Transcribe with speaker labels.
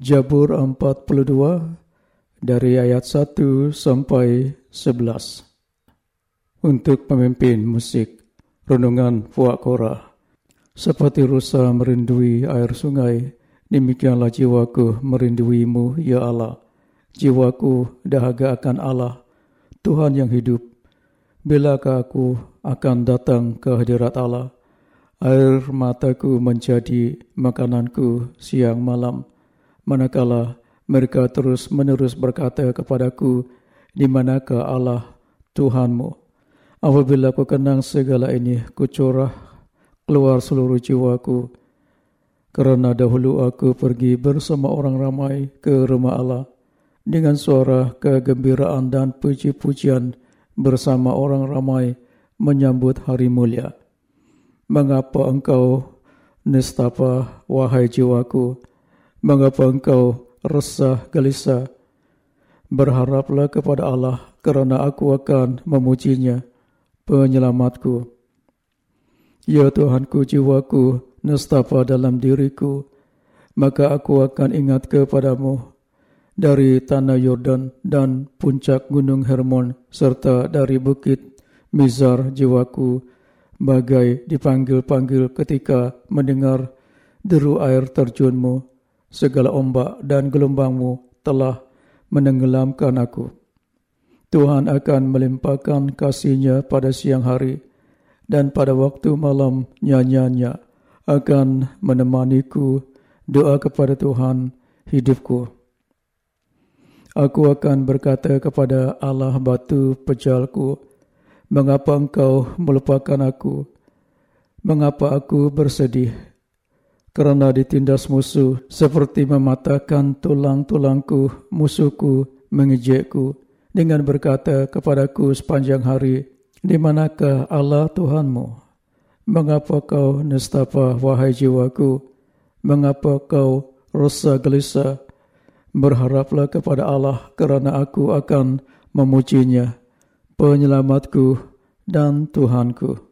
Speaker 1: Jabur 42 dari ayat 1 sampai 11. Untuk pemimpin musik renungan Fuak Korah. Seperti rusa merindui air sungai, demikianlah jiwaku merinduimu, ya Allah. Jiwaku dahaga akan Allah, Tuhan yang hidup. Bilakah aku akan datang ke hadirat Allah? Air mataku menjadi makananku siang malam manakala mereka terus menerus berkata kepadaku, di manakah Allah Tuhanmu? Apabila ku kenang segala ini, ku curah keluar seluruh jiwaku. Kerana dahulu aku pergi bersama orang ramai ke rumah Allah dengan suara kegembiraan dan puji-pujian bersama orang ramai menyambut hari mulia. Mengapa engkau nestapa wahai jiwaku? Mengapa engkau resah gelisah? Berharaplah kepada Allah kerana aku akan memujinya, penyelamatku. Ya Tuhanku jiwaku, nestapa dalam diriku, maka aku akan ingat kepadamu dari tanah Yordan dan puncak gunung Hermon serta dari bukit Mizar jiwaku bagai dipanggil-panggil ketika mendengar deru air terjunmu segala ombak dan gelombangmu telah menenggelamkan aku. Tuhan akan melimpahkan kasihnya pada siang hari dan pada waktu malam nyanyiannya akan menemaniku doa kepada Tuhan hidupku. Aku akan berkata kepada Allah batu pejalku, Mengapa engkau melupakan aku? Mengapa aku bersedih? Kerana ditindas musuh seperti mematahkan tulang-tulangku, musuhku mengejekku dengan berkata kepadaku sepanjang hari, di manakah Allah Tuhanmu? Mengapa kau nestapa wahai jiwaku? Mengapa kau rasa gelisah? Berharaplah kepada Allah kerana aku akan memujinya, penyelamatku dan Tuhanku.